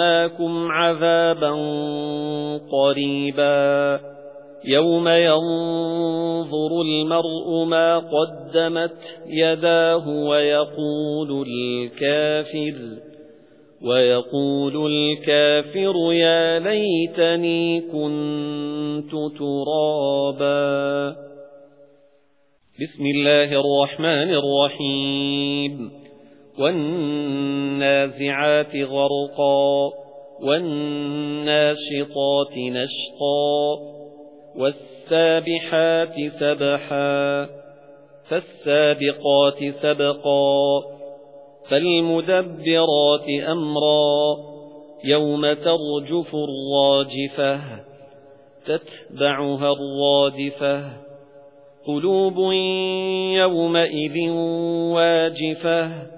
أَنذَرْنَاكُمْ عَذَابًا قَرِيبًا. يَوْمَ يَنظُرُ الْمَرْءُ مَا قَدَّمَتْ يَدَاهُ وَيَقُولُ الْكَافِرُ وَيَقُولُ الْكَافِرُ يَا لَيْتَنِي كُنتُ تُرَابًا. بِسْمِ اللَّهِ الرَّحْمَنِ الرَّحِيمِ. وَالنَّازِعَاتِ غَرْقًا وَالنَّاشِطَاتِ نَشْطًا وَالسَّابِحَاتِ سَبْحًا فَالسَّابِقَاتِ سَبْقًا فَالْمُدَبِّرَاتِ أَمْرًا يَوْمَ تَرْجُفُ الرَّاجِفَةُ تَتْبَعُهَا الرَّادِفَةُ قُلُوبٌ يَوْمَئِذٍ وَاجِفَةٌ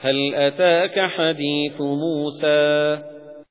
هَلْ أَتَاكَ حَدِيثُ مُوسَى؟